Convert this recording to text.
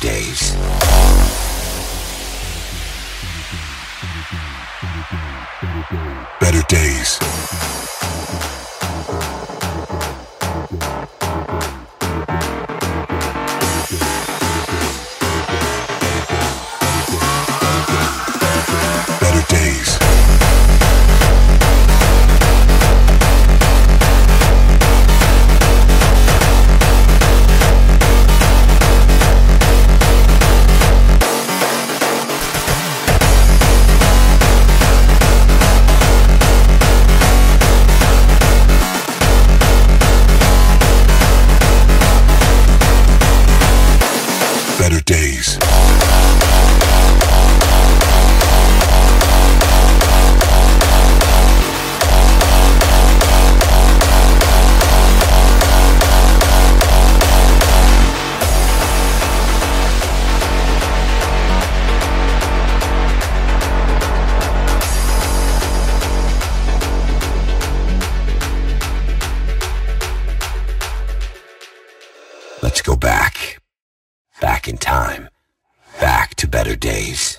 days. Go back. Back in time. Back to better days.